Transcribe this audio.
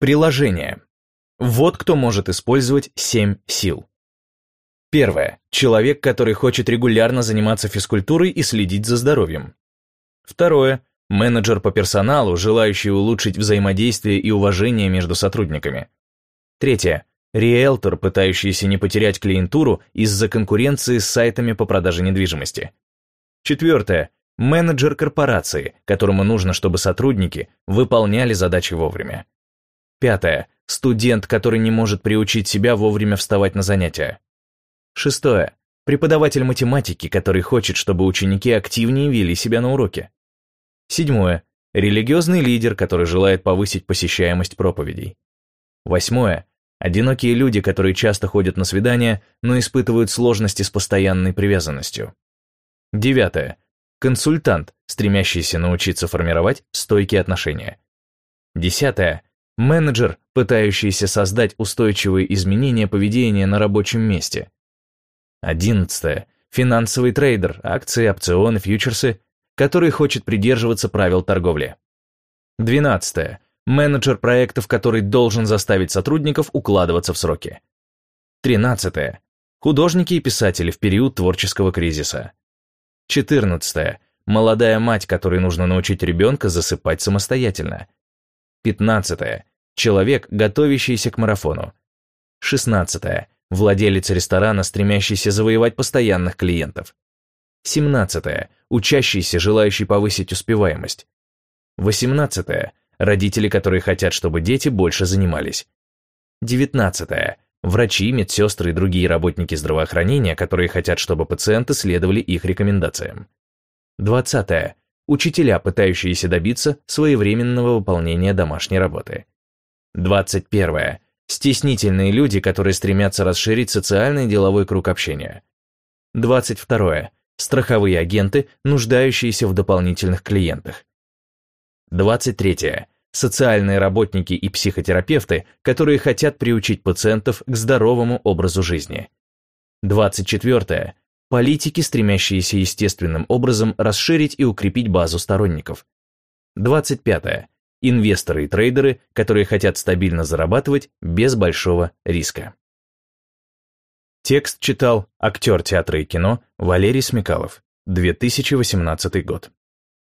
Приложение. Вот кто может использовать 7 сил. Первое. Человек, который хочет регулярно заниматься физкультурой и следить за здоровьем. Второе. Менеджер по персоналу, желающий улучшить взаимодействие и уважение между сотрудниками. Третье. Риэлтор, пытающийся не потерять клиентуру из-за конкуренции с сайтами по продаже недвижимости. Четвертое. Менеджер корпорации, которому нужно, чтобы сотрудники выполняли задачи вовремя. Пятое. Студент, который не может приучить себя вовремя вставать на занятия. Шестое. Преподаватель математики, который хочет, чтобы ученики активнее вели себя на уроке. Седьмое. Религиозный лидер, который желает повысить посещаемость проповедей. Восьмое. Одинокие люди, которые часто ходят на свидания, но испытывают сложности с постоянной привязанностью. Девятое. Консультант, стремящийся научиться формировать стойкие отношения. Десятое. Менеджер, пытающийся создать устойчивые изменения поведения на рабочем месте. Одиннадцатое. Финансовый трейдер, акции, опционы, фьючерсы, который хочет придерживаться правил торговли. Двенадцатое. Менеджер проектов, который должен заставить сотрудников укладываться в сроки. Тринадцатое. Художники и писатели в период творческого кризиса. Четырнадцатое. Молодая мать, которой нужно научить ребенка засыпать самостоятельно. Пятнадцатое. Человек, готовящийся к марафону. Шестнадцатое владелец ресторана, стремящийся завоевать постоянных клиентов. 17. Учащийся, желающий повысить успеваемость. 18. Родители, которые хотят, чтобы дети больше занимались. 19. Врачи, медсестры и другие работники здравоохранения, которые хотят, чтобы пациенты следовали их рекомендациям. 20. Учителя, пытающиеся добиться своевременного выполнения домашней работы. 21. Стеснительные люди, которые стремятся расширить социальный и деловой круг общения. 22. Страховые агенты, нуждающиеся в дополнительных клиентах. 23. Социальные работники и психотерапевты, которые хотят приучить пациентов к здоровому образу жизни. 24. Политики, стремящиеся естественным образом расширить и укрепить базу сторонников. 25 инвесторы и трейдеры, которые хотят стабильно зарабатывать без большого риска. Текст читал актер театра и кино Валерий Смекалов, 2018 год.